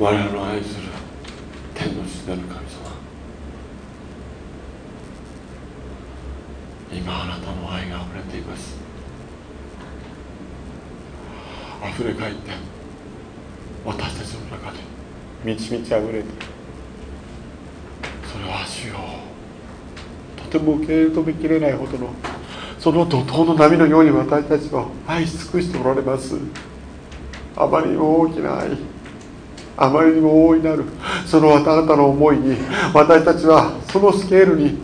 我らの愛する天の父なる神様。今あなたの愛があふれています。あふれ返って私たちの中で満ち満ちあふれて。それは主よ。とても受け止めきれないほどのその怒涛の波のように私たちを愛し尽くしておられます。あまりにも大きな愛あまりにも大いなるそのあなたの思いに私たちはそのスケールに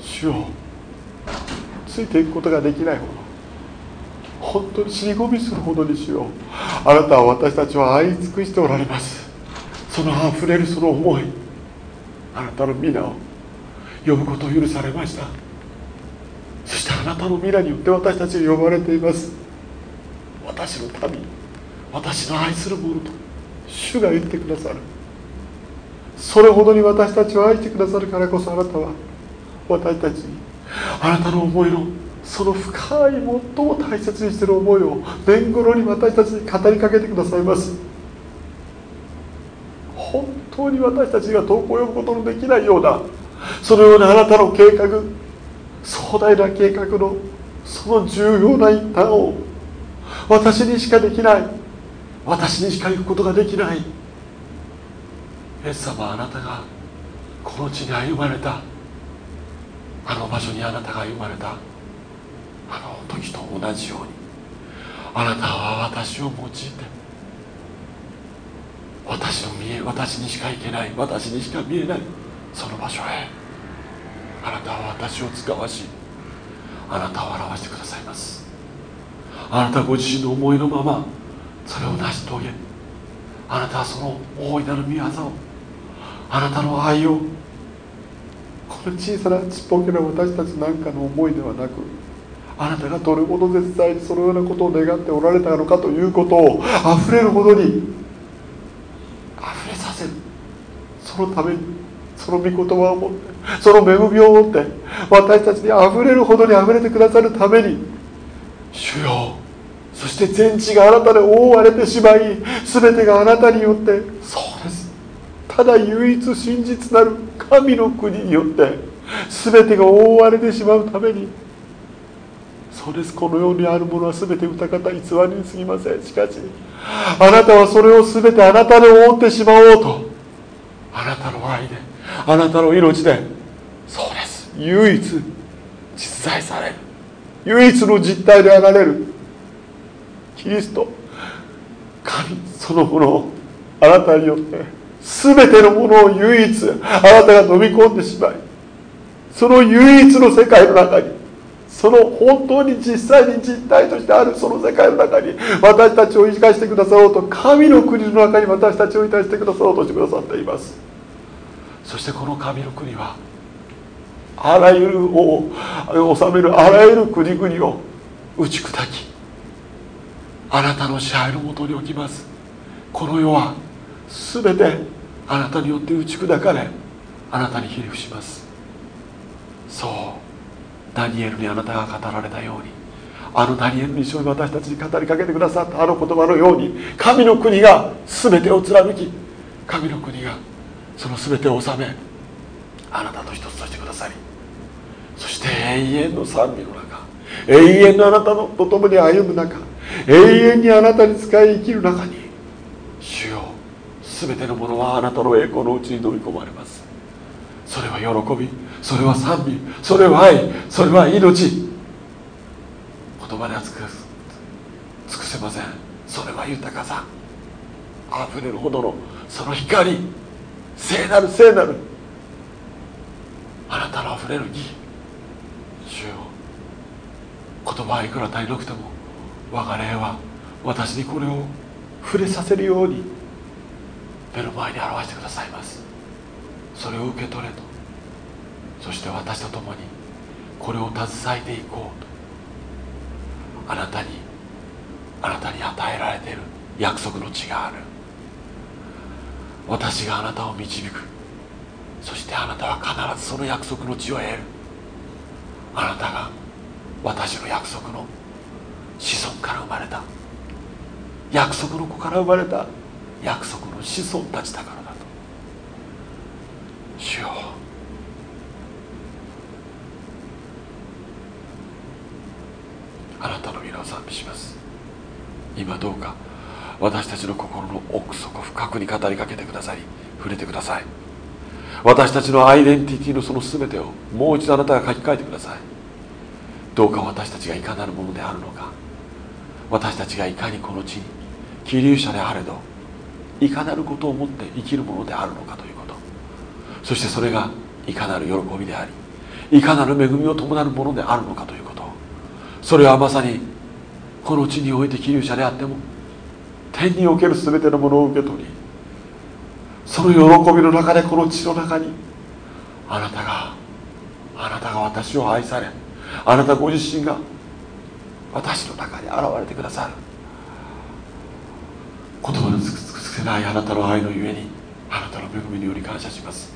主をついていくことができないほど本当に尻込みするほどにしよあなたは私たちを愛尽くしておられます。そのあふれるその思いあなたの皆を呼ぶことを許されました。そしてあなたの皆によって私たちが呼ばれています。私の民私の愛する者と。主が言ってくださる。それほどに私たちを愛してくださるからこそあなたは私たちにあなたの思いのその深い最も大切にしている思いを年頃に私たちに語りかけてくださいます。本当に私たちが遠く及ぶことのできないようなそのようなあなたの計画壮大な計画のその重要な一端を私にしかできない。私にしか行くことができない。イエス様あなたがこの地に歩まれた。あの場所にあなたが歩まれた。あの時と同じように。あなたは私を用いて。私の見え私にしか行けない。私にしか見えない。その場所へ。あなたは私を使わしあなたを表してくださいます。あなたご自身の思いのままそれを成し遂げあなたはその大いなる御業をあなたの愛をこの小さなちっぽけな私たちなんかの思いではなくあなたがどれほど絶対にそのようなことを願っておられたのかということをあふれるほどにあふれさせる。そのためにその御言葉を持ってその恵みを持って私たちにあふれるほどにあふれてくださるために主よそして全地があなたで覆われてしまい全てがあなたによってそうです。ただ唯一真実なる神の国によって全てが覆われてしまうためにそうです。この世にあるものは全て歌方偽りにすぎません。しかしあなたはそれを全てあなたで覆ってしまおうとあなたの愛であなたの命でそうです。唯一実在される。唯一の実体であられる。キリスト神そのものをあなたによって全てのものを唯一あなたが飲み込んでしまいその唯一の世界の中にその本当に実際に実体としてあるその世界の中に私たちを生かしてくださろうと神の国の中に私たちを生かしてくださろうとしてくださっています。そしてこの神の国はあらゆる王を治めるあらゆる国々を打ち砕きあなたの支配のもとに置きます。この世は全てあなたによって打ち砕かれあなたにひれ伏します。そうダニエルにあなたが語られたようにあのダニエルに一緒に私たちに語りかけてくださったあの言葉のように神の国が全てを貫き神の国がその全てを治めあなたと一つとしてくださりそして永遠の賛美の中永遠のあなたのと共に歩む中永遠にあなたに使い生きる中に主よ全てのものはあなたの栄光のうちに飲み込まれます。それは喜びそれは賛美それは愛それは命。言葉では尽く尽くせません。それは豊かさ。あふれるほどのその光。聖なる聖なる。あなたのあふれる義。主よ言葉はいくら足りなくても我が霊は私にこれを触れさせるように目の前に表してくださいます。それを受け取れと。そして私と共にこれを携えていこうと。あなたにあなたに与えられている約束の地がある。私があなたを導く。そしてあなたは必ずその約束の地を得る。あなたが私の約束の子孫から生まれた。約束の子から生まれた。約束の子孫たちだからだと。主よ。あなたの皆を賛美します。今どうか私たちの心の奥底深くに語りかけてくださり触れてください。私たちのアイデンティティのその全てをもう一度あなたが書き換えてください。どうか私たちがいかなるものであるのか。私たちがいかにこの地に希留者であれどいかなることをもって生きるものであるのかということ。そしてそれがいかなる喜びでありいかなる恵みを伴うものであるのかということ。それはまさにこの地において希留者であっても天における全てのものを受け取りその喜びの中でこの地の中にあなたがあなたが私を愛されあなたご自身が私の中に現れてくださる。言葉の尽くせないあなたの愛のゆえにあなたの恵みにより感謝します。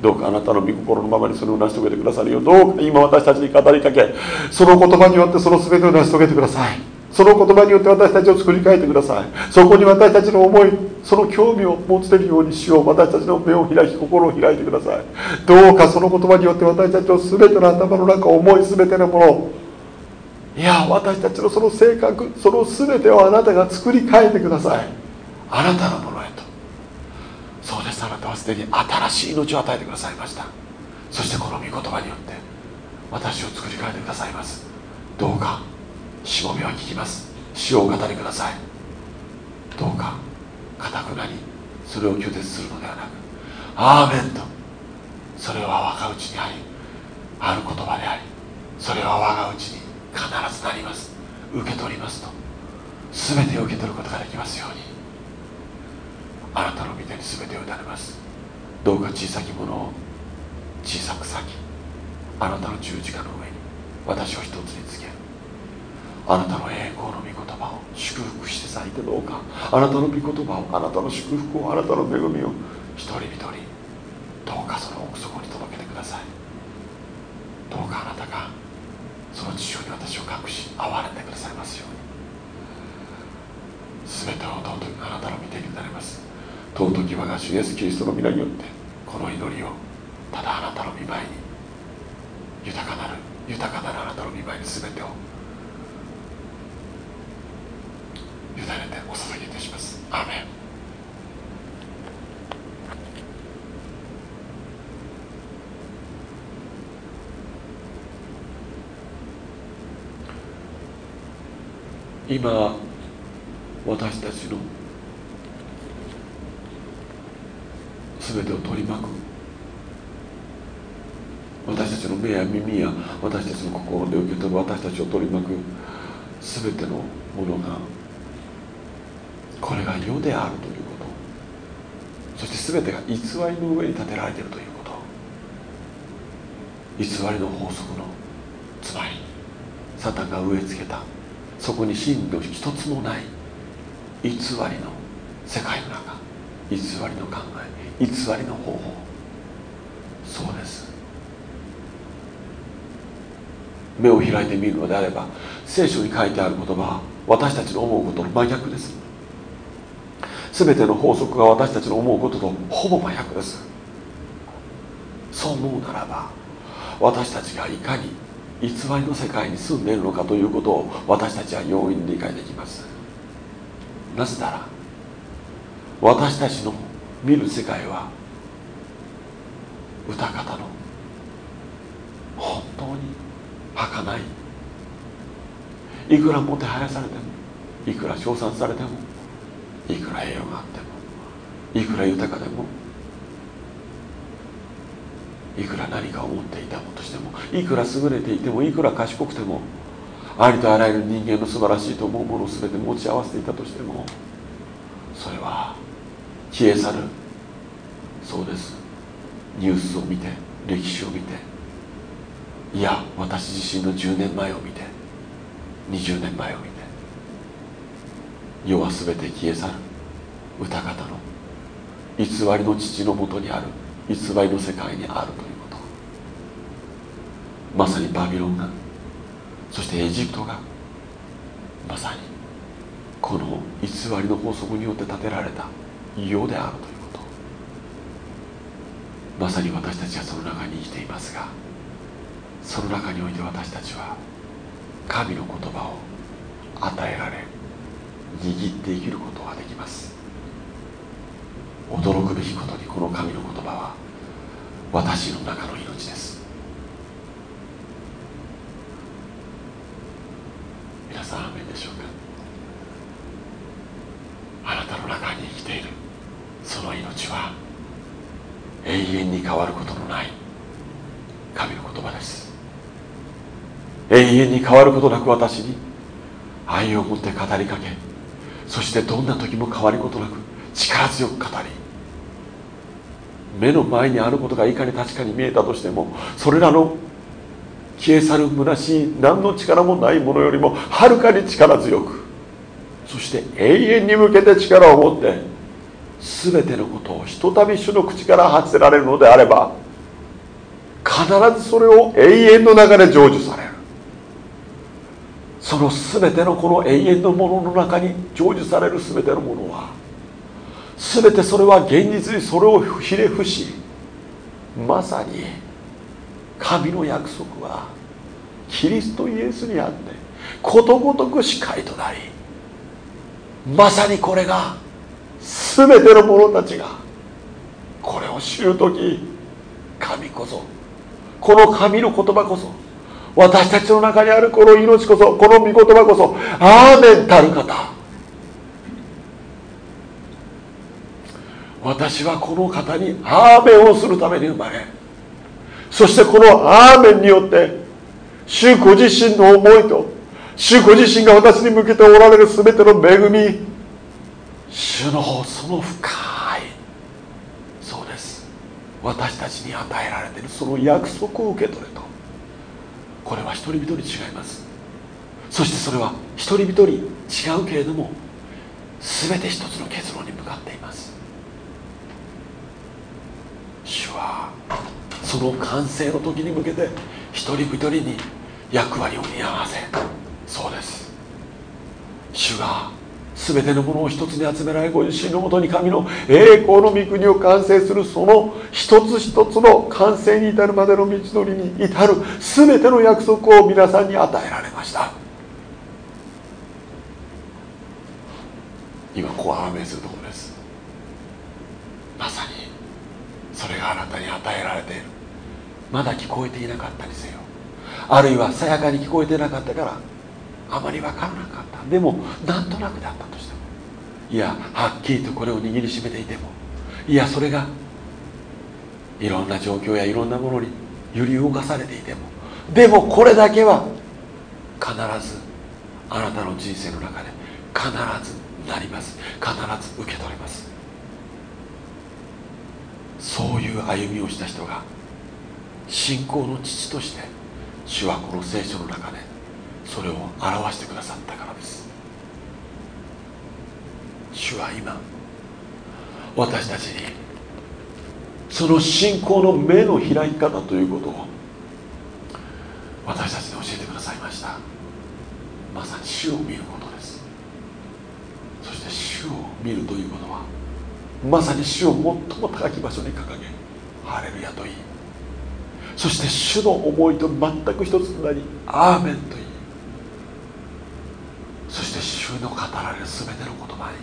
どうかあなたの御心のままにそれを成し遂げてくださるようどうか今私たちに語りかけその言葉によってその全てを成し遂げてください。その言葉によって私たちを作り変えてください。そこに私たちの思いその興味を持つてるようにしよう。私たちの目を開き心を開いてください。どうかその言葉によって私たちの全ての頭の中思い全てのものいや私たちのその性格その全てをあなたが作り変えてください。あなたのものへと。そうです。あなたはすでに新しい命を与えてくださいました。そしてこの御言葉によって私を作り変えてくださいます。どうかしもべは聞きます。死をお語りください。どうかかたくなにそれを拒絶するのではなくアーメンとそれは我がうちにありある言葉でありそれは我がうちに必ずなります。受け取りますと。全てを受け取ることができますように。あなたの御手に全てを委ねます。どうか小さきものを小さく裂きあなたの十字架の上に私を一つにつける。あなたの栄光の御言葉を祝福して咲いてどうか。あなたの御言葉をあなたの祝福をあなたの恵みを一人一人どうかその奥底に届けてください。どうかあなたがその地上に私を隠し憐れんでくださいますように。全てを尊くあなたの御手になります。尊き我が主イエスキリストの皆によってこの祈りをただあなたの御前に豊かなる豊かなるあなたの御前に全てを委ねてお捧げいたします。アーメン。今私たちの全てを取り巻く。私たちの目や耳や私たちの心で受け取る私たちを取り巻く全てのものがこれが世であるということ。そして全てが偽りの上に建てられているということ。偽りの法則のつまりサタンが植え付けたそこに真の一つもない。偽りの世界の中。偽りの考え。偽りの方法。そうです。目を開いてみるのであれば聖書に書いてある言葉は私たちの思うことの真逆です。全ての法則が私たちの思うこととほぼ真逆です。そう思うならば私たちがいかに偽りの世界に住んでいるのかということを私たちは容易に理解できます。なぜなら私たちの見る世界は歌方の本当に儚い。いくらもてはやされてもいくら称賛されてもいくら栄養があってもいくら豊かでもいくら何かを持っていたもとしてもいくら優れていてもいくら賢くてもありとあらゆる人間の素晴らしいと思うものを全て持ち合わせていたとしてもそれは消え去る。そうです。ニュースを見て歴史を見ていや私自身の10年前を見て20年前を見て世は全て消え去る。歌方の偽りの父のもとにある。偽りの世界にあるということ。まさにバビロンがそしてエジプトがまさにこの偽りの法則によって建てられた世であるということ。まさに私たちはその中に生きていますがその中において私たちは神の言葉を与えられ握って生きることができます。驚くべきことにこの神の言葉は私の中の命です。皆さんアメンでしょうか？あなたの中に生きているその命は永遠に変わることのない神の言葉です。永遠に変わることなく私に愛を持って語りかけそしてどんな時も変わることなく力強く語り目の前にあることがいかに確かに見えたとしてもそれらの消え去る虚しい何の力もないものよりもはるかに力強くそして永遠に向けて力を持って全てのことをひとたび主の口から発せられるのであれば必ずそれを永遠の中で成就される。その全てのこの永遠のものの中に成就される全てのものは全てそれは現実にそれをひれ伏しまさに神の約束はキリストイエスにあってことごとく司会となりまさにこれが全ての者たちがこれを知る時神こそこの神の言葉こそ私たちの中にあるこの命こそこの御言葉こそアーメンたる方。私はこの方にアーメンをするために生まれそしてこのアーメンによって主ご自身の思いと主ご自身が私に向けておられる全ての恵み主のその深いそうです。私たちに与えられているその約束を受け取れと。これは一人一人違います。そしてそれは一人一人違うけれども全て一つの結論に向かっています。主はその完成の時に向けて一人一人に役割を担わせ。そうです。主が全てのものを一つに集められご自身のもとに神の栄光の御国を完成する。その一つ一つの完成に至るまでの道のりに至る。全ての約束を皆さんに与えられました。今ここはアーメンするところですまさにそれがあなたに与えられている。まだ聞こえていなかったにせよ。あるいはさやかに聞こえてなかったからあまり分からなかった。でもなんとなくだったとしても。いやはっきりとこれを握りしめていても。いやそれがいろんな状況やいろんなものに揺り動かされていても。でもこれだけは必ずあなたの人生の中で必ずなります。必ず受け取ります。そういう歩みをした人が信仰の父として主はこの聖書の中でそれを表してくださったからです。主は今私たちにその信仰の目の開き方ということを私たちに教えてくださいました。まさに主を見ることです。そして主を見るということはまさに主を最も高き場所に掲げハレルヤといいそして主の思いと全く一つとなりアーメンといいそして主の語られる全ての言葉に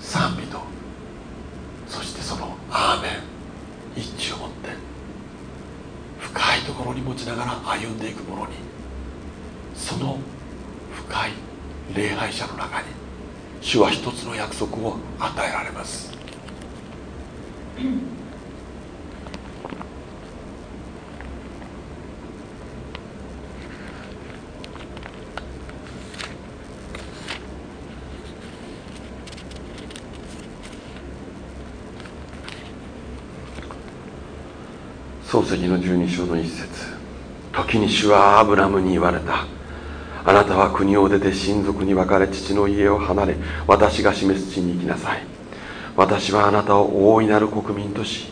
賛美とそしてそのアーメン一致を持って深いところに持ちながら歩んでいくものにその深い礼拝者の中に主は一つの約束を与えられます。漱石の十二章の一節。時に主はアブラムに言われた。あなたは国を出て親族に別れ父の家を離れ私が示す地に行きなさい。私はあなたを大いなる国民とし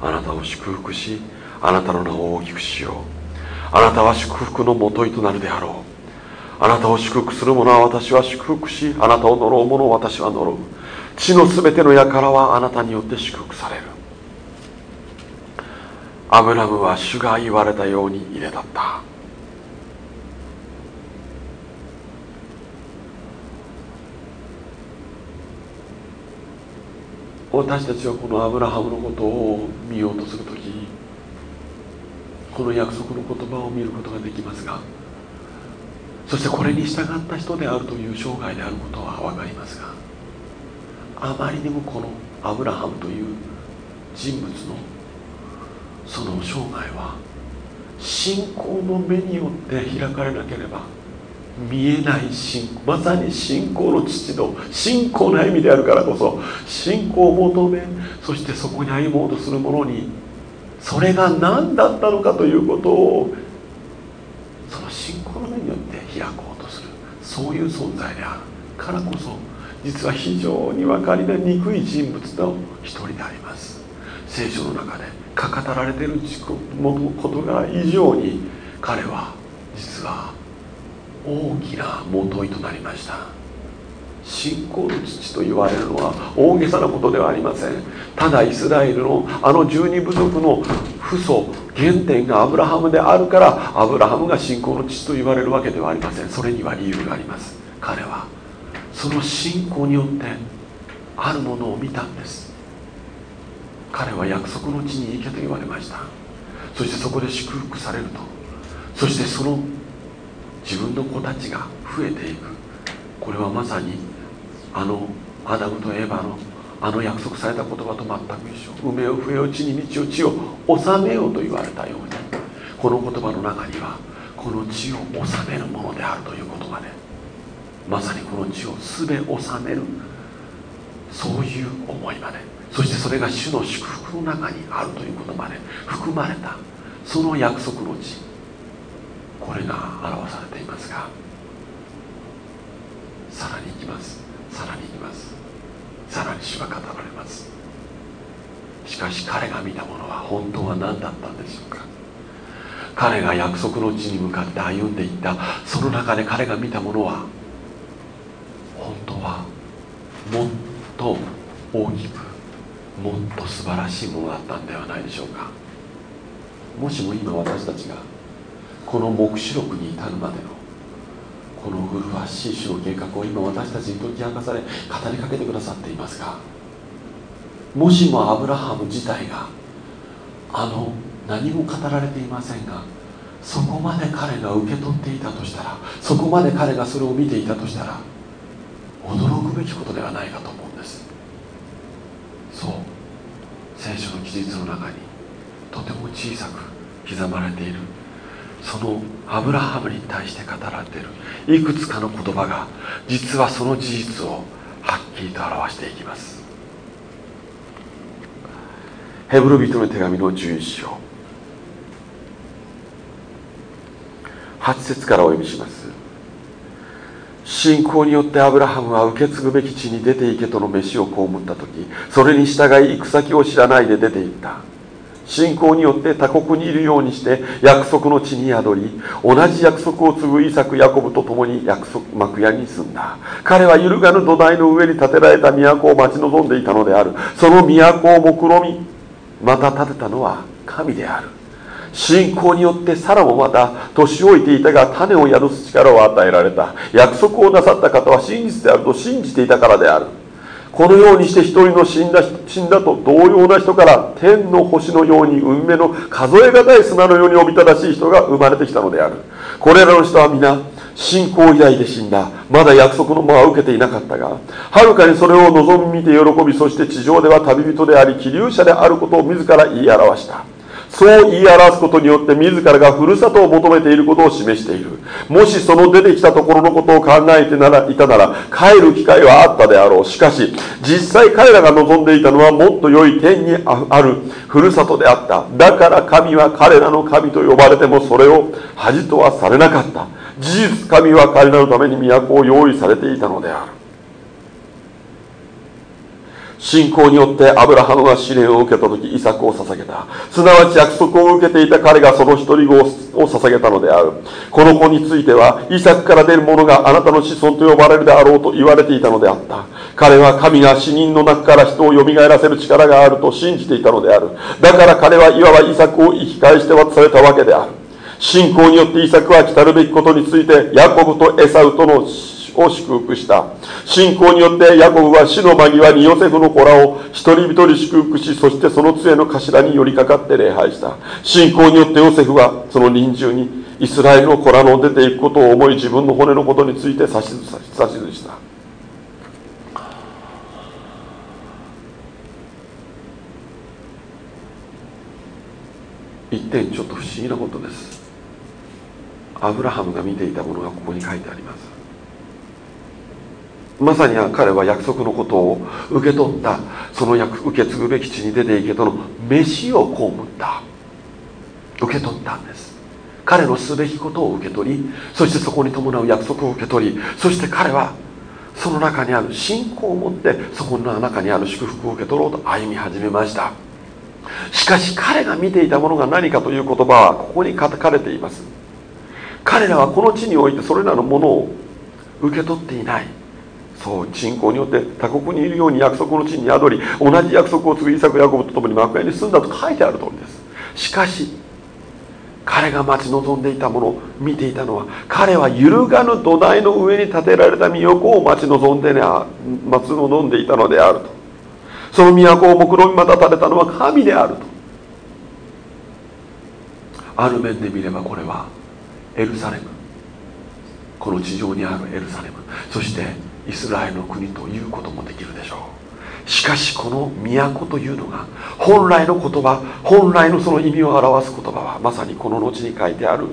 あなたを祝福しあなたの名を大きくしよう。あなたは祝福のもといとなるであろう。あなたを祝福する者は私は祝福しあなたを呪う者を私は呪う。地のすべての輩はあなたによって祝福される。アブラムは主が言われたように入れたった。私たちはこのアブラハムのことを見ようとするときこの約束の言葉を見ることができますがそしてこれに従った人であるという生涯であることは分かりますがあまりにもこのアブラハムという人物のその生涯は信仰の目によって開かれなければ見えない信仰まさに信仰の父の信仰の意味であるからこそ信仰を求めそしてそこに歩もうとする者にそれが何だったのかということをその信仰の目によって開こうとするそういう存在であるからこそ実は非常に分かりにくい人物の一人であります。聖書の中で語られている事柄以上に彼は実は大きなもといとなりました。信仰の父と言われるのは大げさなことではありません。ただイスラエルのあの十二部族の父祖原点がアブラハムであるからアブラハムが信仰の父と言われるわけではありません。それには理由があります。彼はその信仰によってあるものを見たんです。彼は約束の地に行けと言われました。そしてそこで祝福されると。そしてその自分の子たちが増えていく。これはまさにあのアダムとエヴァのあの約束された言葉と全く一緒。梅を増えよ地に道を地を治めようと言われたようにこの言葉の中にはこの地を治めるものであるという言葉でまさにこの地をすべ治めるそういう思いまで。そしてそれが主の祝福の中にあるということまで含まれたその約束の地。これが表されていますがさらに行きます。さらに行きます。さらに主は語られます。しかし彼が見たものは本当は何だったんでしょうか。彼が約束の地に向かって歩んでいった。その中で彼が見たものは本当はもっと大きくもっと素晴らしいものだったんではないでしょうか。もしも今私たちがこの黙示録に至るまでのこの麗しい主の計画を今私たちに解き明かされ語りかけてくださっていますがもしもアブラハム自体があの何も語られていませんがそこまで彼が受け取っていたとしたらそこまで彼がそれを見ていたとしたら驚くべきことではないかと思うんです。そう。聖書の記述の中にとても小さく刻まれている。そのアブラハムに対して語られている。いくつかの言葉が実はその事実をはっきりと表していきます。ヘブル人の手紙の11章。8節からお読みします。信仰によってアブラハムは受け継ぐべき地に出て行けとの飯を被った時それに従い行く先を知らないで出て行った。信仰によって他国にいるようにして約束の地に宿り同じ約束を継ぐイサク・ヤコブと共に約束幕屋に住んだ。彼は揺るがぬ土台の上に建てられた都を待ち望んでいたのである。その都を目論みまた建てたのは神である。信仰によってサラもまた年老いていたが種を宿す力を与えられた。約束をなさった方は真実であると信じていたからである。このようにして一人の死んだ死んだと同様な人から天の星のように運命の数え難い砂のようにおびただしい人が生まれてきたのである。これらの人は皆信仰以来で死んだ。まだ約束の間は受けていなかったがはるかにそれを望み見て喜びそして地上では旅人であり気流者であることを自ら言い表した。そう言い表すことによって自らがふるさとを求めていることを示している。もしその出てきたところのことを考えてならいたなら帰る機会はあったであろう。しかし実際彼らが望んでいたのはもっと良い天にあるふるさとであった。だから神は彼らの神と呼ばれてもそれを恥とはされなかった。事実神は彼らのために都を用意されていたのである。信仰によってアブラハムが試練を受けた時イサクを捧げた。すなわち約束を受けていた彼がその一人子を捧げたのである。この子についてはイサクから出る者があなたの子孫と呼ばれるであろうと言われていたのであった。彼は神が死人の中から人をよみがえらせる力があると信じていたのである。だから彼はいわばイサクを生き返して渡されたわけである。信仰によってイサクは来たるべきことについてヤコブとエサウとのを祝福した。信仰によってヤコブは死の間際にヨセフの子らを一人一人祝福しそしてその杖の頭に寄りかかって礼拝した。信仰によってヨセフはその臨終にイスラエルの子らの出ていくことを思い自分の骨のことについて指図した。一点ちょっと不思議なことです。アブラハムが見ていたものがここに書いてあります。まさに彼は約束のことを受け取った。その約受け継ぐべき地に出ていけとの飯を被った。受け取ったんです。彼のすべきことを受け取りそしてそこに伴う約束を受け取りそして彼はその中にある信仰を持ってそこの中にある祝福を受け取ろうと歩み始めました。しかし彼が見ていたものが何かという言葉はここに書かれています。彼らはこの地においてそれらのものを受け取っていない。そう信仰によって他国にいるように約束の地に宿り同じ約束を継ぐイサク・ヤコブと共に幕屋に住んだと書いてある通りです。しかし彼が待ち望んでいたものを見ていたのは彼は揺るがぬ土台の上に建てられた都を待ち望んでね待ち望んでいたのであると。その都を目論みまたたれたのは神であると。ある面で見ればこれはエルサレム。この地上にあるエルサレム。そしてイスラエルの国ということもできるでしょう。しかしこの都というのが本来の言葉本来のその意味を表す言葉はまさにこの後に書いてある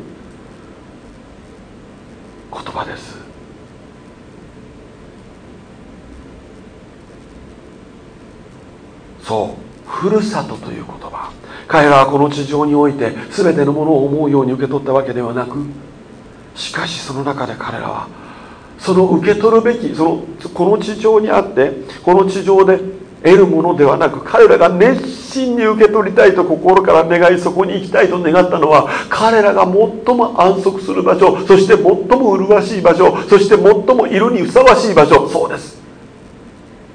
言葉です。そうふるさとという言葉。彼らはこの地上において全てのものを思うように受け取ったわけではなくしかしその中で彼らはその受け取るべきそのこの地上にあってこの地上で得るものではなく彼らが熱心に受け取りたいと心から願いそこに行きたいと願ったのは彼らが最も安息する場所そして最も麗しい場所そして最もいるにふさわしい場所。そうです。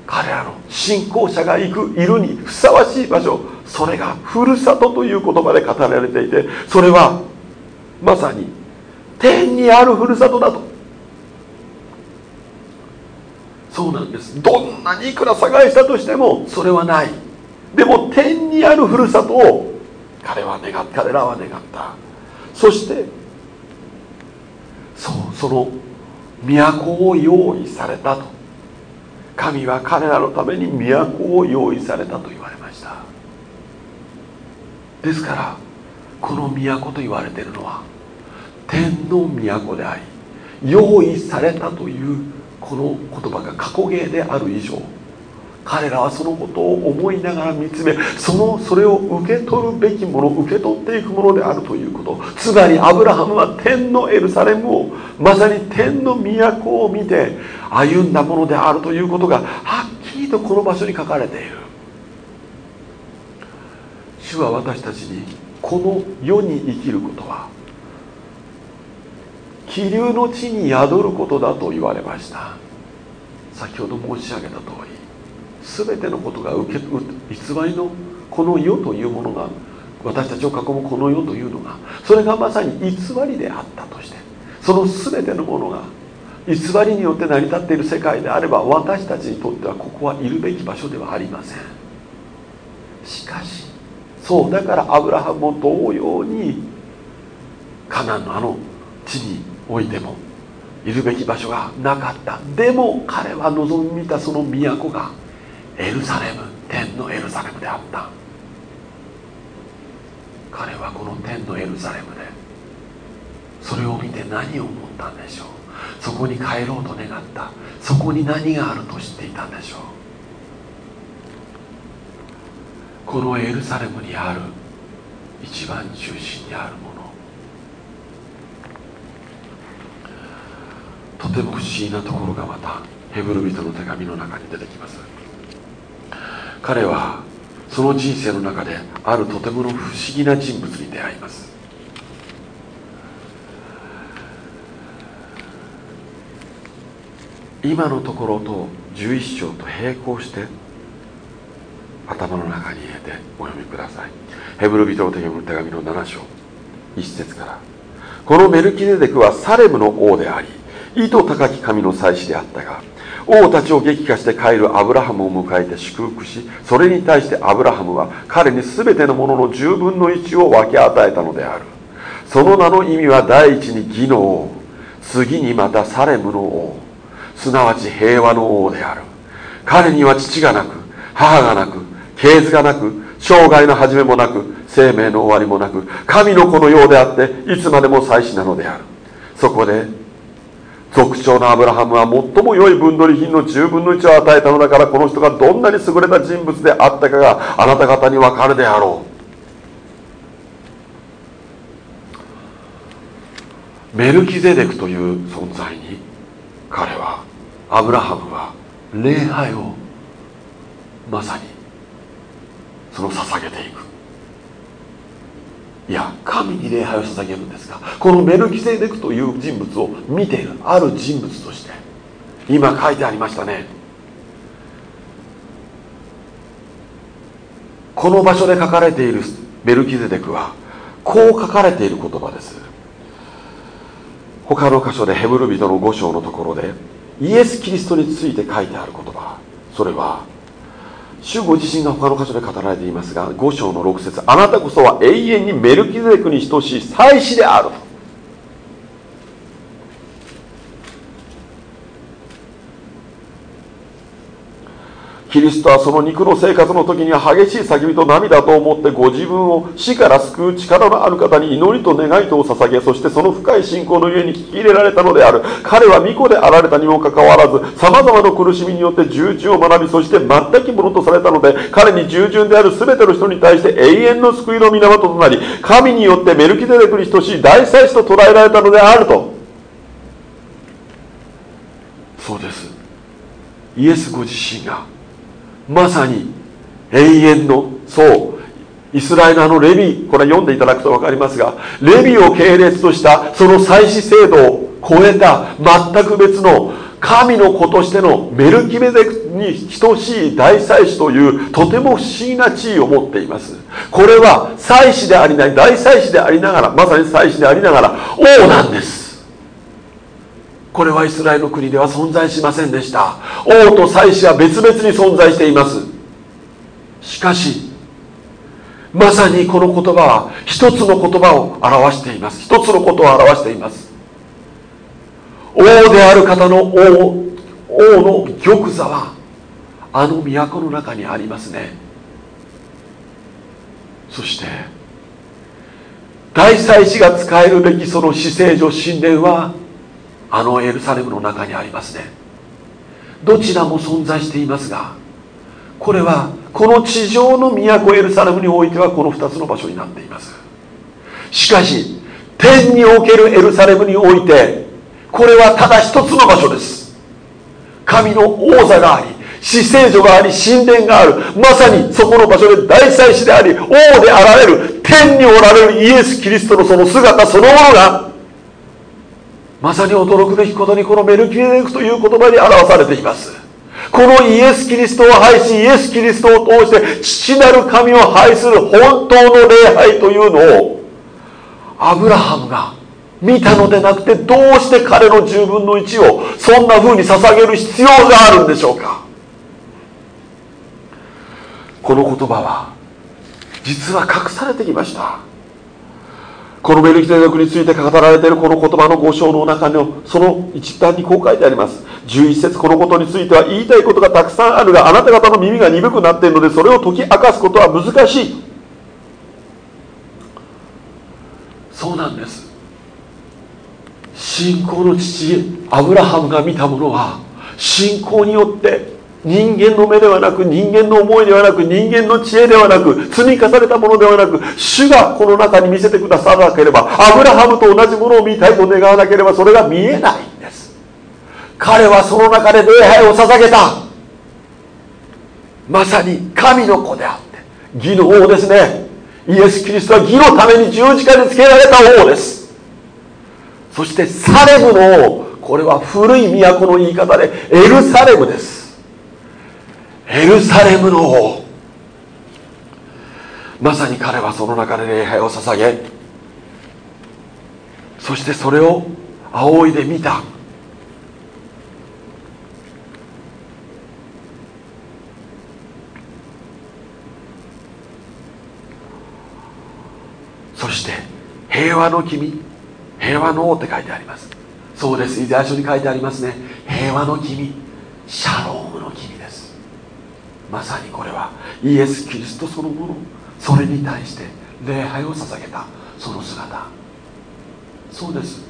彼らの信仰者が行くいるにふさわしい場所。それがふるさとという言葉で語られていてそれはまさに天にあるふるさとだと。そうなんです。どんなにいくら探したとしてもそれはない。でも天にあるふるさとを彼は願った。彼らは願った。そしてそうその都を用意されたと。神は彼らのために都を用意されたと言われました。ですからこの都と言われているのは天の都であり用意されたというこの言葉が過去形である以上彼らはそのことを思いながら見つめそのそれを受け取るべきもの受け取っていくものであるということ。つまりアブラハムは天のエルサレムをまさに天の都を見て歩んだものであるということがはっきりとこの場所に書かれている。主は私たちにこの世に生きることは気流の地に宿ることだと言われました。先ほど申し上げた通り全てのことが受け偽りのこの世というものが私たちを囲むこの世というのがそれがまさに偽りであったとしてその全てのものが偽りによって成り立っている世界であれば私たちにとってはここはいるべき場所ではありません。しかしそうだからアブラハムも同様にカナンのあの地においてもいるべき場所がなかった。でも彼は望み見たその都がエルサレム天のエルサレムであった。彼はこの天のエルサレムでそれを見て何を思ったんでしょう。そこに帰ろうと願った。そこに何があると知っていたんでしょう。このエルサレムにある一番中心にあるもの。とても不思議なところがまたヘブル人の手紙の中に出てきます。彼はその人生の中であるとてもの不思議な人物に出会います。今のところと11章と並行して頭の中に入れてお読みください。ヘブル人の手紙の7章1節から。このメルキゼデクはサレムの王であり意図高き神の祭司であったが王たちを激化して帰るアブラハムを迎えて祝福しそれに対してアブラハムは彼に全てのものの10分の1を分け与えたのである。その名の意味は第一に義の王次にまたサレムの王すなわち平和の王である。彼には父がなく母がなく系図がなく生涯の始めもなく生命の終わりもなく神の子のようであっていつまでも祭司なのである。そこで族長のアブラハムは最も良い分取り品の10分の1を与えたのだからこの人がどんなに優れた人物であったかがあなた方にわかるであろう。メルキゼデクという存在に彼はアブラハムは礼拝をまさにその捧げていく。いや神に礼拝を捧げるんですがこのメルキゼデクという人物を見ているある人物として今書いてありましたね。この場所で書かれているメルキゼデクはこう書かれている言葉です。他の箇所でヘブル人の5章のところでイエス・キリストについて書いてある言葉。それは主ご自身が他の箇所で語られていますが5章の6節あなたこそは永遠にメルキゼクに等しい祭司であると。キリストはその肉の生活の時には激しい叫びと涙と思ってご自分を死から救う力のある方に祈りと願いとを捧げそしてその深い信仰のゆえに聞き入れられたのである。彼は巫女であられたにもかかわらずさまざまな苦しみによって従順を学びそして全きものとされたので彼に従順である全ての人に対して永遠の救いの源となり神によってメルキデレクに等しい大祭司と捉えられたのであると。そうです。イエスご自身がまさに永遠のそう。イスラエルのレビこれ読んでいただくと分かりますがレビを系列としたその祭祀制度を超えた全く別の神の子としてのメルキベゼクに等しい大祭司というとても不思議な地位を持っています。これは祭司でありない大祭司でありながらまさに祭司でありながら王なんです。これはイスラエルの国では存在しませんでした。王と祭司は別々に存在しています。しかしまさにこの言葉は一つの言葉を表しています。一つのことを表しています。王である方の王王の玉座はあの都の中にありますね。そして大祭司が使えるべきその死聖所神殿はあのエルサレムの中にありますね。どちらも存在していますがこれはこの地上の都エルサレムにおいてはこの2つの場所になっています。しかし天におけるエルサレムにおいてこれはただ一つの場所です。神の王座があり死聖所があり神殿がある。まさにそこの場所で大祭司であり王であられる天におられるイエス・キリストのその姿そのものがまさに驚くべきことにこのメルキレデクという言葉に表されています。このイエス・キリストを拝しイエス・キリストを通して父なる神を拝する本当の礼拝というのをアブラハムが見たのでなくてどうして彼の10分の1をそんな風に捧げる必要があるんでしょうか。この言葉は実は隠されてきました。このメルキゼデクについて語られているこの言葉の5章の中のその一端にこう書いてあります。11節このことについては言いたいことがたくさんあるがあなた方の耳が鈍くなっているのでそれを解き明かすことは難しい。そうなんです。信仰の父アブラハムが見たものは信仰によって人間の目ではなく人間の思いではなく人間の知恵ではなく積み重ねたものではなく主がこの中に見せてくださらなければアブラハムと同じものを見たいと願わなければそれが見えないんです。彼はその中で礼拝を捧げた。まさに神の子であって義の王ですね。イエス・キリストは義のために十字架につけられた王です。そしてサレムの王これは古い都の言い方でエルサレムです。エルサレムの王まさに彼はその中で礼拝を捧げそしてそれを仰いで見た。そして平和の君平和の王って書いてあります。そうです。イザヤ書に書いてありますね。平和の君シャロームの君。まさにこれはイエス・キリストそのもの。それに対して礼拝を捧げたその姿。そうです。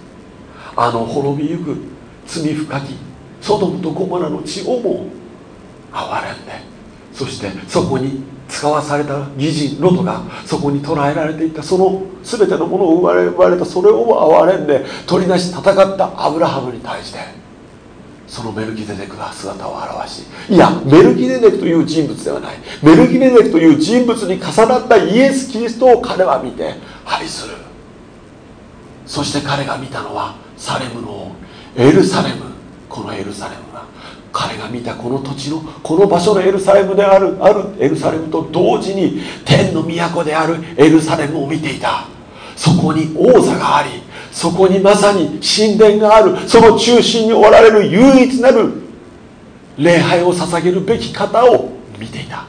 あの滅びゆく罪深きソドムとゴモラの血をも憐れんでそしてそこに使わされた義人ロトがそこに捕らえられていたその全てのものを生まれ生まれたそれをも憐れんで取り出し戦ったアブラハムに対してそのメルキデネクが姿を現しいやメルキデネクという人物ではない。メルキデネクという人物に重なったイエス・キリストを彼は見て愛する。そして彼が見たのはサレムのエルサレム。このエルサレムは彼が見たこの土地のこの場所のエルサレムであるあるエルサレムと同時に天の都であるエルサレムを見ていた。そこに王座がありそこにまさに神殿がある。その中心におられる唯一なる礼拝を捧げるべき方を見ていた。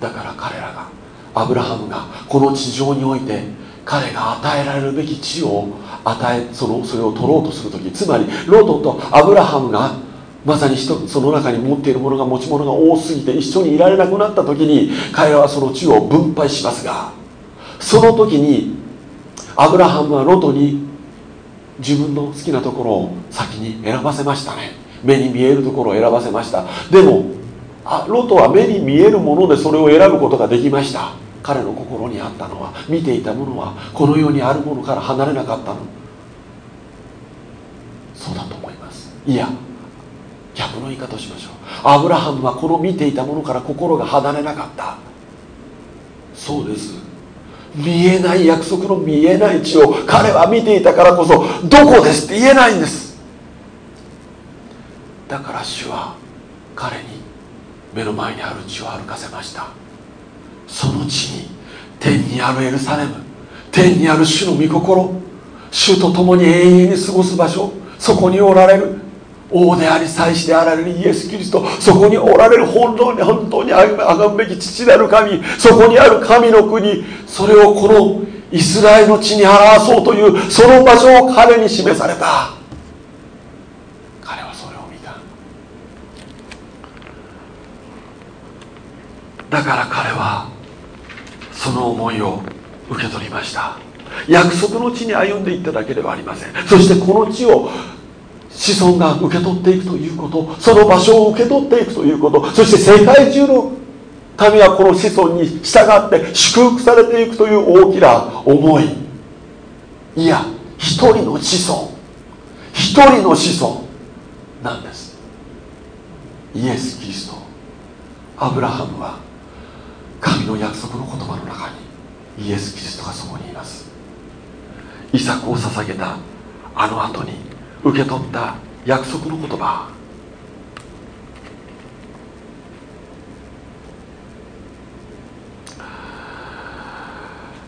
だから彼らがアブラハムがこの地上において彼が与えられるべき地を与えそのそれを取ろうとする時つまりロトとアブラハムがまさにその中に持っているものが持ち物が多すぎて一緒にいられなくなった時に彼らはその地を分配しますがその時にアブラハムはロトに自分の好きなところを先に選ばせましたね。目に見えるところを選ばせました。でもあロトは目に見えるものでそれを選ぶことができました。彼の心にあったのは見ていたものはこの世にあるものから離れなかったの。そうだと思います。いや逆の言い方をしましょう。アブラハムはこの見ていたものから心が離れなかった。そうです。見えない約束の見えない地を彼は見ていたからこそどこですって言えないんです。だから主は彼に目の前にある地を歩かせました。その地に天にあるエルサレム天にある主の御心主と共に永遠に過ごす場所そこにおられる。王であり祭司であられるイエス・キリストそこにおられる本当に本当にあがむべき父なる神そこにある神の国それをこのイスラエルの地に表そうというその場所を彼に示された。彼はそれを見た。だから彼はその思いを受け取りました。約束の地に歩んでいっただけではありません。そしてこの地を子孫が受け取っていくということその場所を受け取っていくということそして世界中の民はこの子孫に従って祝福されていくという大きな思い。いや一人の子孫一人の子孫なんです。イエス・キリスト。アブラハムは神の約束の言葉の中にイエス・キリストがそこにいます。イサクを捧げたあの後に受け取った約束の言葉。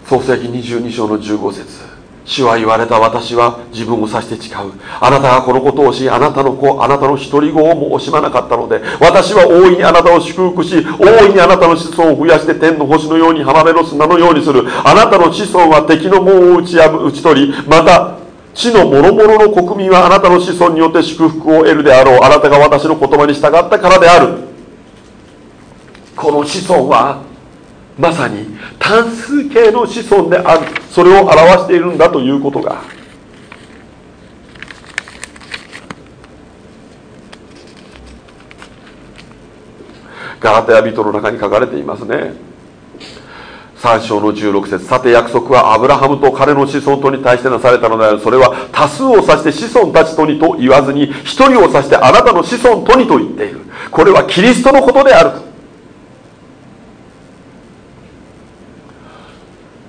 創世記22章の15節。主は言われた私は自分を指して誓う。あなたがこのことをしあなたの子あなたの独り子をも惜しまなかったので私は大いにあなたを祝福し大いにあなたの子孫を増やして天の星のように浜辺の砂のようにする。あなたの子孫は敵の門を打ち破打ち取りまた地の諸々の国民はあなたの子孫によって祝福を得るであろう。あなたが私の言葉に従ったからである。この子孫はまさに単数形の子孫である。それを表しているんだということが。ガラテヤ人の中に書かれていますね。3章の16節。さて約束はアブラハムと彼の子孫とに対してなされたのである。それは多数を指して子孫たちとにと言わずに一人を指してあなたの子孫とにと言っている。これはキリストのことであると。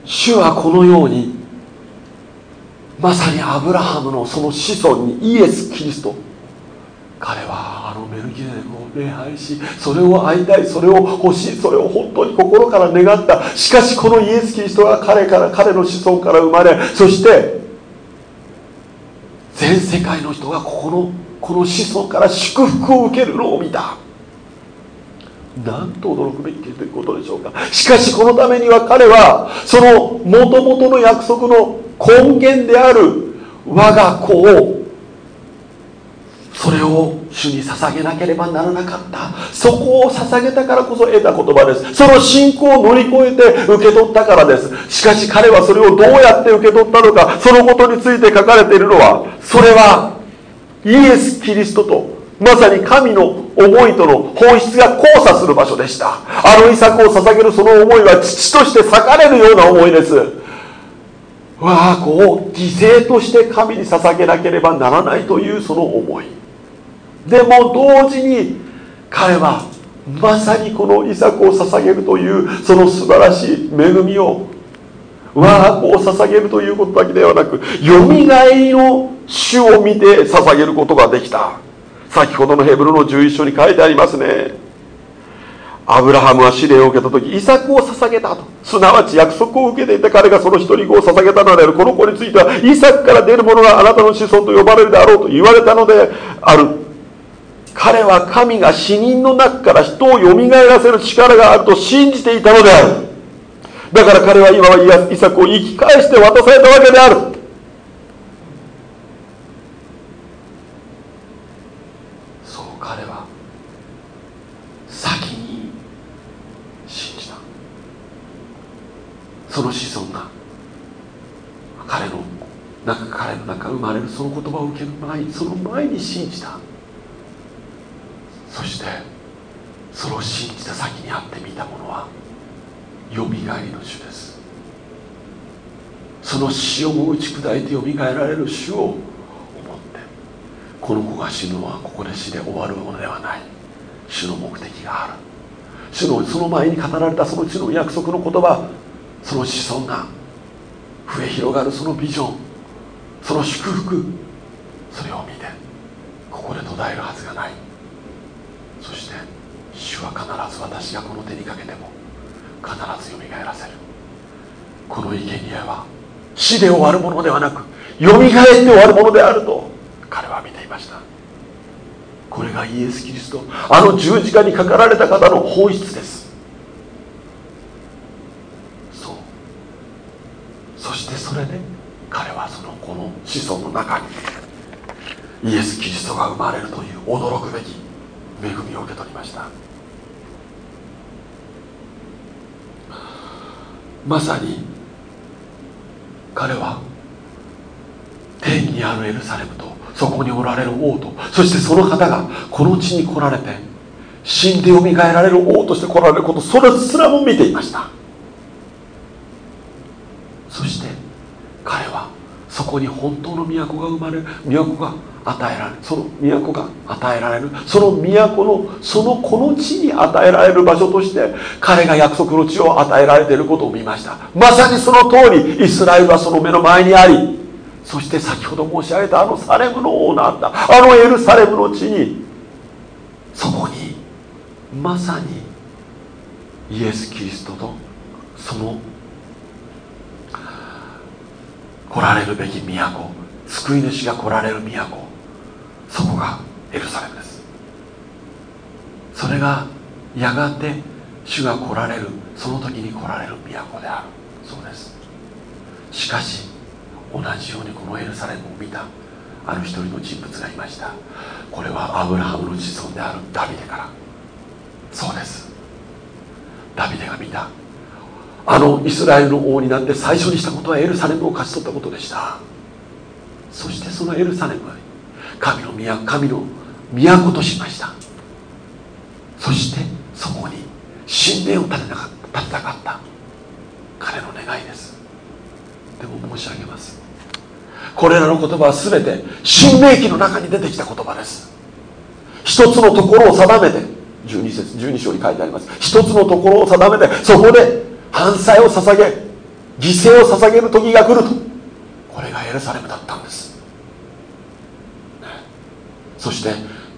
主はこのようにまさにアブラハムのその子孫にイエス・キリスト。彼はメルキデクを礼拝しそれを愛たいそれを欲しいそれを本当に心から願った。しかしこのイエス・キリストが彼から彼の子孫から生まれそして全世界の人がここのこの子孫から祝福を受けるのを見た。なんと驚くべきということでしょうか。しかしこのためには彼はそのもともとの約束の根源である我が子をそれを主に捧げなければならなかった。そこを捧げたからこそ得た言葉です。その信仰を乗り越えて受け取ったからです。しかし彼はそれをどうやって受け取ったのかそのことについて書かれているのはそれはイエス・キリストとまさに神の思いとの本質が交差する場所でした。あの遺作を捧げるその思いは父として裂かれるような思いです。我が子を犠牲として神に捧げなければならないというその思い。でも同時に彼はまさにこの遺作を捧げるというその素晴らしい恵みを我が子を捧げるということだけではなくよみがえりの主を見て捧げることができた。先ほどのヘブルの11章に書いてありますね。アブラハムは指令を受けた時イサクを捧げたとすなわち約束を受けていた彼がその一人子を捧げたのである。この子についてはイサクから出る者があなたの子孫と呼ばれるであろうと言われたのである。彼は神が死人の中から人をよみがえらせる力があると信じていたのである。だから彼は今はイサクを生き返して渡されたわけである。そう彼は先に信じた。その子孫が彼の中彼の中生まれるその言葉を受ける前にその前に信じた。そしてそれを信じた先にあってみたものはよみがえりの主です。その死をも打ち砕いてよみがえられる主を思ってこの子が死ぬのはここで死で終わるものではない。主の目的がある。主のその前に語られたその主の約束の言葉その子孫が増え広がるそのビジョンその祝福それを見てここで途絶えるはずがない。そして主は必ず私がこの手にかけても必ずよみがえらせる。この生贄は死で終わるものではなくよみがえって終わるものであると彼は見ていました。これがイエス・キリストあの十字架にかかられた方の本質です。そう。そしてそれで彼はそのこの子孫の中にイエス・キリストが生まれるという驚くべき恵みを受け取りました。まさに彼は天にあるエルサレムとそこにおられる王とそしてその方がこの地に来られて死んでよみがえられる王として来られることそれすらも見ていましたそして彼はそこに本当の都が生まれる都が与えられるその都が与えられるその都のそのこの地に与えられる場所として彼が約束の地を与えられていることを見ました。まさにその通りイスラエルはその目の前にありそして先ほど申し上げたあのサレムの王のあったあのエルサレムの地にそこにまさにイエス・キリストとその来られるべき都救い主が来られる都そこがエルサレムです。それがやがて主が来られるその時に来られる都である。そうです。しかし同じようにこのエルサレムを見たある一人の人物がいました。これはアブラハムの子孫であるダビデから。そうです。ダビデが見たあのイスラエルの王になって最初にしたことはエルサレムを勝ち取ったことでした。そしてそのエルサレムは神の都神の都としました。そしてそこに神殿を建てなかったたかった彼の願いです。でも申し上げます。これらの言葉は全て新明記の中に出てきた言葉です。一つのところを定めて12節12章に書いてあります。一つのところを定めてそこで反祭を捧げ犠牲を捧げる時が来るとこれがエルサレムだったんです、そして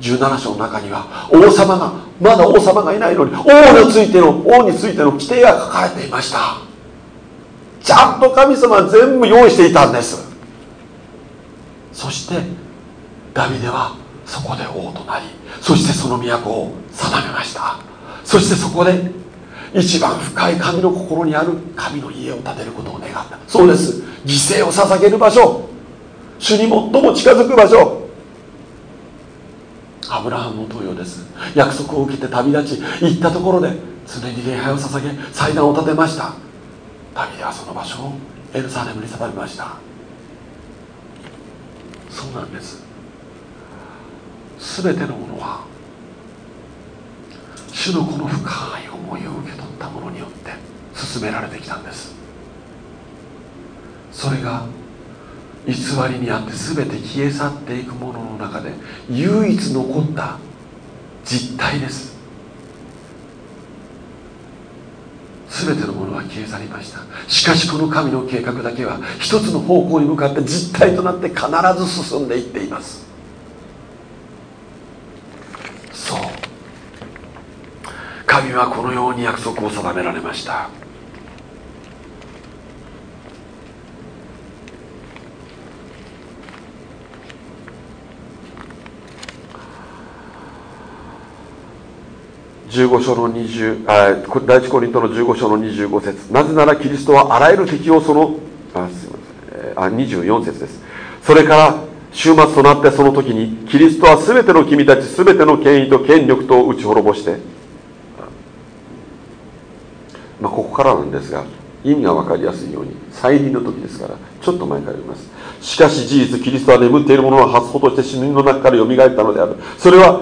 17章の中には王様がまだ王様がいないのに王についての王についての規定が書かれていました。ちゃんと神様は全部用意していたんです。そしてダビデはそこで王となりそしてその都を定めました。そしてそこで一番深い神の心にある神の家を建てることを願った。そうです。犠牲を捧げる場所。主に最も近づく場所。アブラハムの同様です。約束を受けて旅立ち行ったところで常に礼拝を捧げ祭壇を建てました。旅ではその場所をエルサレムに定めました。そうなんです。全てのものは主のこの深い思いを受け取ったものによって進められてきたんです。それが偽りにあって全て消え去っていくものの中で唯一残った実体です。全てのものは消え去りました。しかしこの神の計画だけは一つの方向に向かって実体となって必ず進んでいっていますそう神はこのように約束を定められました。15章の20あ第一コリントの15章の25節。なぜならキリストはあらゆる敵をそのあすいません。あ24節です。それから終末となってその時にキリストは全ての君たち全ての権威と権力と打ち滅ぼしてまあここからなんですが意味が分かりやすいように再臨の時ですからちょっと前から読みます。しかし事実キリストは眠っている者の初歩として死人の中からよみがえったのである。それは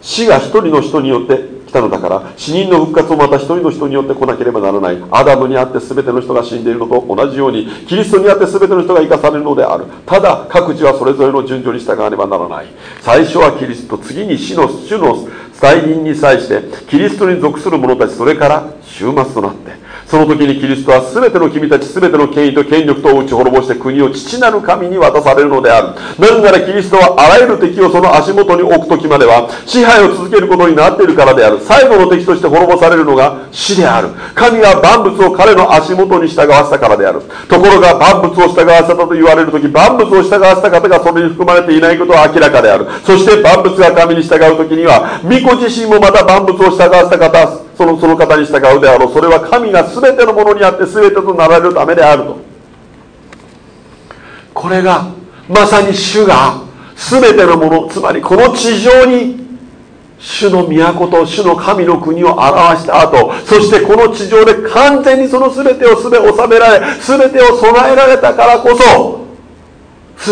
死が一人の人によって来たのだから死人の復活をまた一人の人によって来なければならない。アダムにあって全ての人が死んでいるのと同じようにキリストにあって全ての人が生かされるのである。ただ各自はそれぞれの順序に従わねばならない。最初はキリスト次に死の主の再臨に際してキリストに属する者たちそれから終末となってその時にキリストは全ての君たち全ての権威と権力とを打ち滅ぼして国を父なる神に渡されるのである。なぜならキリストはあらゆる敵をその足元に置く時までは支配を続けることになっているからである。最後の敵として滅ぼされるのが死である。神は万物を彼の足元に従わせたからである。ところが万物を従わせたと言われる時万物を従わせた方がそれに含まれていないことは明らかである。そして万物が神に従う時には御子自身もまた万物を従わせた方そのその方に従うであろう。それは神が全てのものにあって全てとなられるためであると。これがまさに主が全てのものつまりこの地上に主の都と主の神の国を表した後そしてこの地上で完全にその全てを全て収められ全てを備えられたからこそ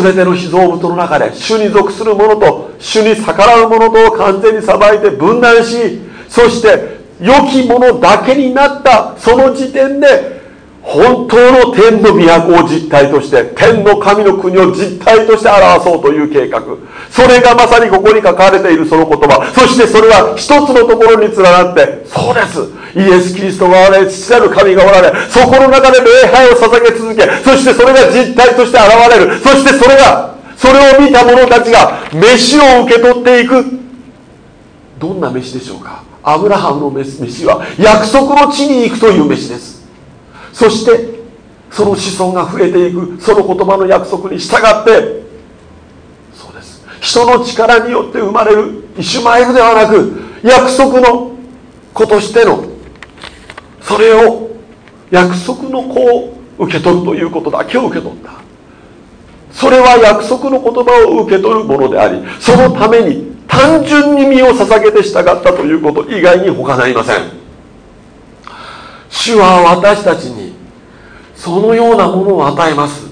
全ての被造物の中で主に属する者と主に逆らう者とを完全に裁いて分断しそして良きものだけになったその時点で本当の天の都を実体として天の神の国を実体として表そうという計画。それがまさにここに書かれているその言葉。そしてそれは一つのところに連なってそうです。イエス・キリストがおられ父なる神がおられそこの中で礼拝を捧げ続けそしてそれが実体として現れる。そしてそれがそれを見た者たちが飯を受け取っていく。どんな飯でしょうか？アブラハムの飯は約束の地に行くという飯です。そしてその子孫が増えていくその言葉の約束に従ってそうです。人の力によって生まれるイシュマエルではなく約束の子としてのそれを約束の子を受け取るということだけを受け取った。それは約束の言葉を受け取るものでありそのために単純に身を捧げて従ったということ以外に他なりません。主は私たちにそのようなものを与えます。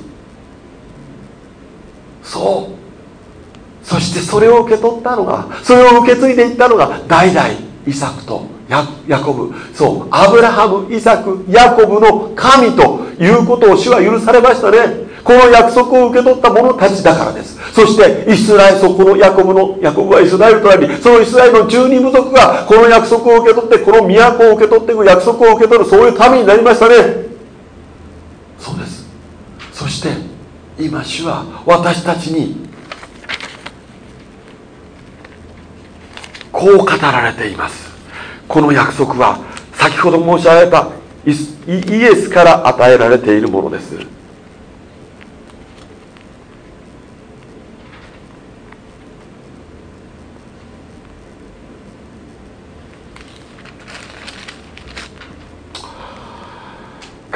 そう。そしてそれを受け取ったのがそれを受け継いでいったのが代々イサクとヤコブ。そう。アブラハムイサクヤコブの神ということを主は許されましたね。この約束を受け取った者たちだからです。そしてイスラエルそこのヤコブのヤコブはイスラエルとなりそのイスラエルの十二部族がこの約束を受け取ってこの都を受け取っていく約束を受け取るそういう民になりましたね。そうです。そして今主は私たちにこう語られています。この約束は先ほど申し上げたイエスから与えられているものです。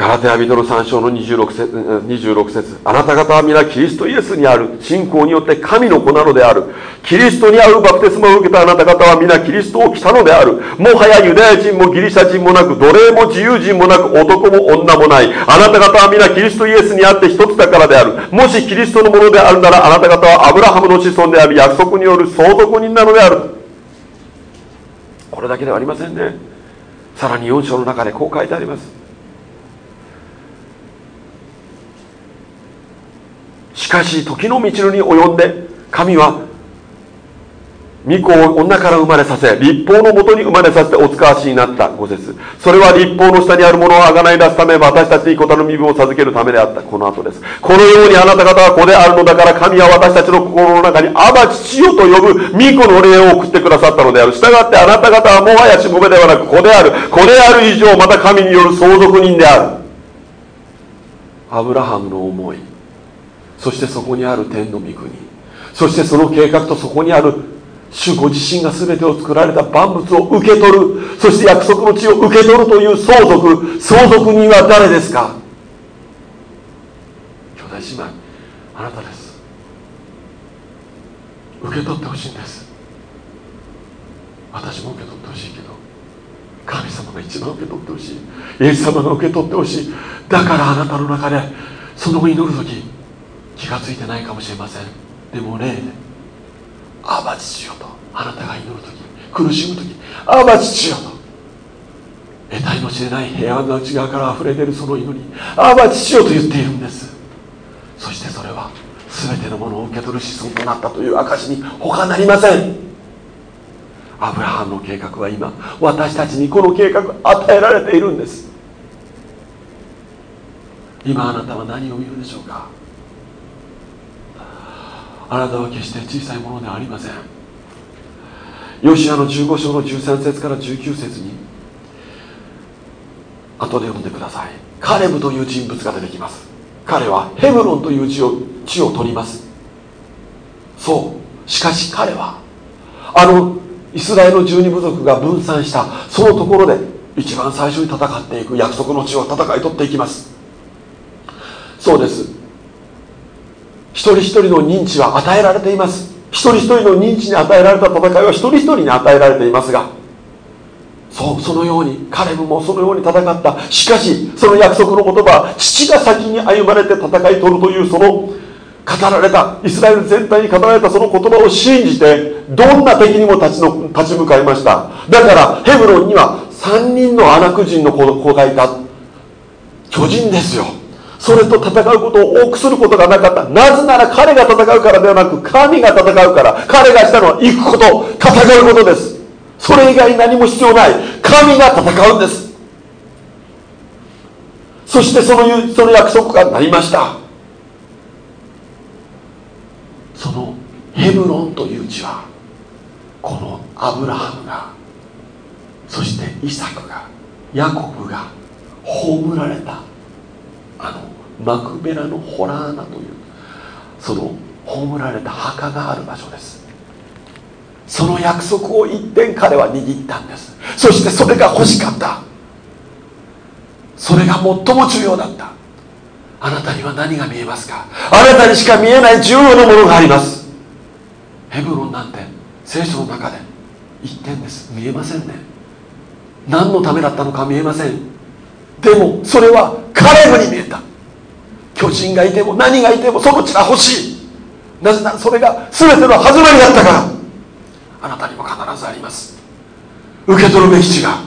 ガラテヤ人の3章の26節 ,26 節。あなた方は皆キリストイエスにある。信仰によって神の子なのである。キリストにあるバプテスマを受けたあなた方は皆キリストを着たのである。もはやユダヤ人もギリシャ人もなく奴隷も自由人もなく男も女もない。あなた方は皆キリストイエスにあって一つだからである。もしキリストのものであるならあなた方はアブラハムの子孫である約束による相続人なのである。これだけではありませんね。さらに4章の中でこう書いてあります。しかし時の道のに及んで神は御子を女から生まれさせ立法のもとに生まれさせてお使わしになった五節それは立法の下にあるものをあがない出すため私たちに子たの身分を授けるためであったこの後です。このようにあなた方は子であるのだから神は私たちの心の中にアバ父よと呼ぶ御子の霊を送ってくださったのである。従ってあなた方はもはやしもべではなく子である。子である以上また神による相続人である。アブラハムの思い。そしてそこにある天の御国。そしてその計画とそこにある主ご自身が全てを作られた万物を受け取る。そして約束の地を受け取るという相続。相続人は誰ですか？兄弟姉妹あなたです。受け取ってほしいんです。私も受け取ってほしいけど神様が一番受け取ってほしい。イエス様が受け取ってほしい。だからあなたの中でその後祈る時気が付いてないかもしれません。でも霊で「アバ父よ」と。あなたが祈る時苦しむ時「アバ父よ」と。得体の知れない平安の内側から溢れ出るその祈り「アバ父よ」と言っているんです。そしてそれは全てのものを受け取る子孫となったという証に他なりません。アブラハムの計画は今私たちにこの計画与えられているんです。今あなたは何を見るでしょうか？あなたは決して小さいものではありません。ヨシアの15章の13節から19節に後で読んでください。カレブという人物が出てきます。彼はヘブロンという地を地を取ります。そう。しかし彼はあのイスラエルの十二部族が分散したそのところで一番最初に戦っていく約束の地を戦い取っていきます。そうです。一人一人の認知は与えられています。一人一人の認知に与えられた戦いは一人一人に与えられていますがそうそのようにカレブもそのように戦った。しかしその約束の言葉は父が先に歩まれて戦い取るというその語られたイスラエル全体に語られたその言葉を信じてどんな敵にも立ちの立ち向かいました。だからヘブロンには3人のアナク人の子がいた。巨人ですよ。それと戦うことを多くすることがなかった。なぜなら彼が戦うからではなく神が戦うから彼がしたのは行くこと戦うことです。それ以外何も必要ない。神が戦うんです。そしてそのその約束がなりました。そのヘブロンという地はこのアブラハムがそしてイサクがヤコブが葬られた。マクベラのホラーナというその葬られた墓がある場所です。その約束を一点彼は握ったんです。そしてそれが欲しかった。それが最も重要だった。あなたには何が見えますか？あなたにしか見えない重要なものがあります。ヘブロンなんて聖書の中で一点です。見えませんね。何のためだったのか見えません。でもそれはカレブに見えた。巨人がいても何がいてもその地が欲しい。なぜならそれが全ての始まりだったから。あなたにも必ずあります。受け取るべき地が。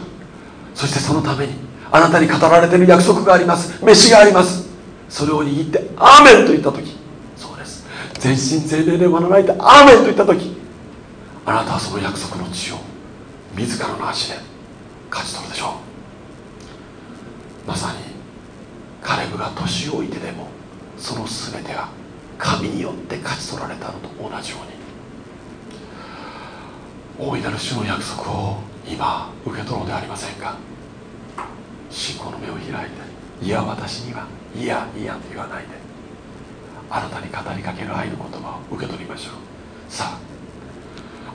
そしてそのためにあなたに語られている約束があります。飯があります。それを握って「アーメン」と言った時。そうです。全身全霊で学ばないて「アーメン」と言った時。あなたはその約束の地を自らの足で勝ち取るでしょう。まさにカレブが年老いてでもその全てが神によって勝ち取られたのと同じように大いなる主の約束を今受け取ろうではありませんか。信仰の目を開いていや私にはいやいやと言わないであなたに語りかける愛の言葉を受け取りましょう。さ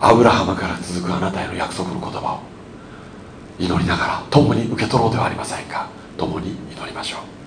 あアブラハムから続くあなたへの約束の言葉を祈りながら共に受け取ろうではありませんか。共に祈りましょう。